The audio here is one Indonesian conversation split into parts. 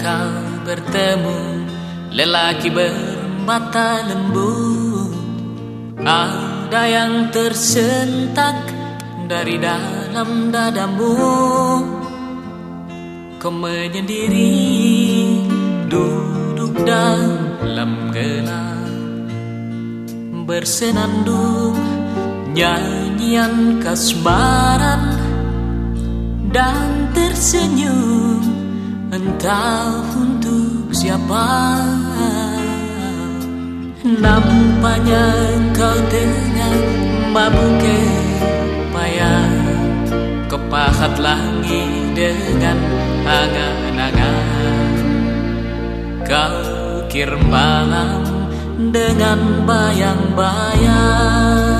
Engkau bertemu Lelaki bermata lembu Ada yang tersentak Dari dalam dadamu. Kau menyendiri Duduk dalam gelap. Bersenandung Nyanyian kasmaran Dan tersenyum Entah untuk siapa. Nampaknya kau tengah mabuk payah. Kepahat langit dengan angan-angan Kau kir malam dengan bayang-bayang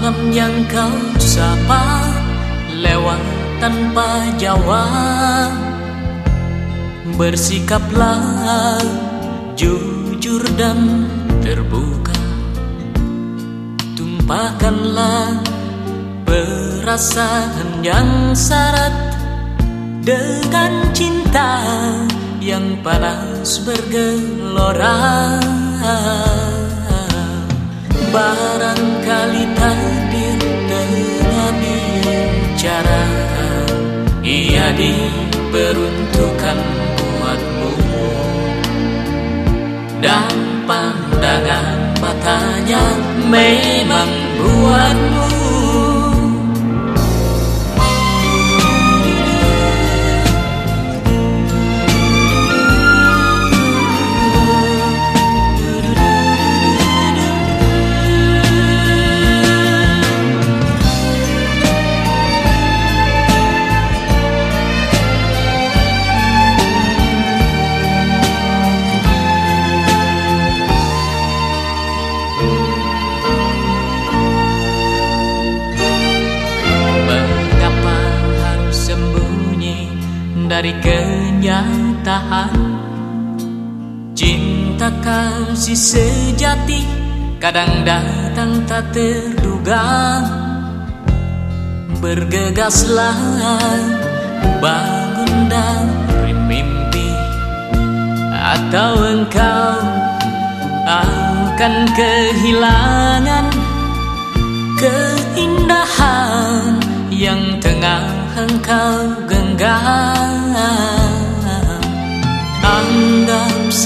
Malam yang kau sapa lewat tanpa jawab. Bersikaplah jujur dan terbuka. Tumpahkanlah perasaan yang syarat. Dengan cinta yang panas bergelora. Barangkali tengah bicara Ia diperuntukkan buatmu. Dan pandangan matanya memang buatmu dari kenyataan. Cinta kasih sejati kadang datang tak terduga. Bergegaslah bangun dari mimpi. Atau engkau akan kehilangan keindahan yang tengah engkau genggam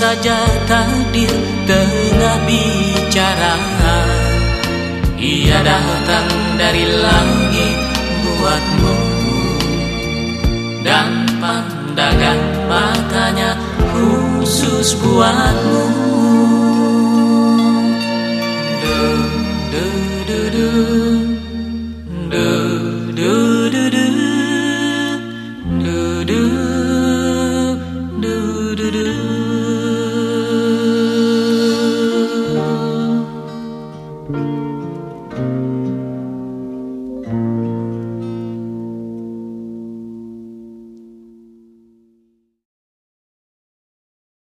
saja takdir tengah bicara. Ia datang dari langit buatmu. Dan pandangan matanya khusus buatmu